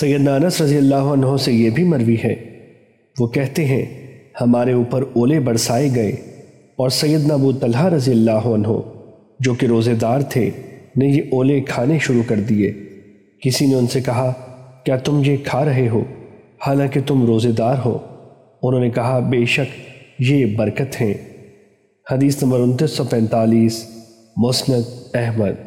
سیدنا انس رضی اللہ عنہ سے یہ بھی مروی ہے۔ وہ کہتے ہیں، ہمارے اوپر اولے برسائے گئے اور سیدنا ابو طلحہ رضی اللہ عنہ، جو کہ روزے دار تھے، نے یہ اولے کھانے شروع کر دیے۔ کسی نے ان سے کہا، کیا تم یہ کھا رہے ہو؟ حالانکہ تم روزے دار ہو۔ انہوں نے کہا، بے شک، یہ برکت ہیں۔ حدیث نمبر انتیس سو پینتالیس، مسند احمد۔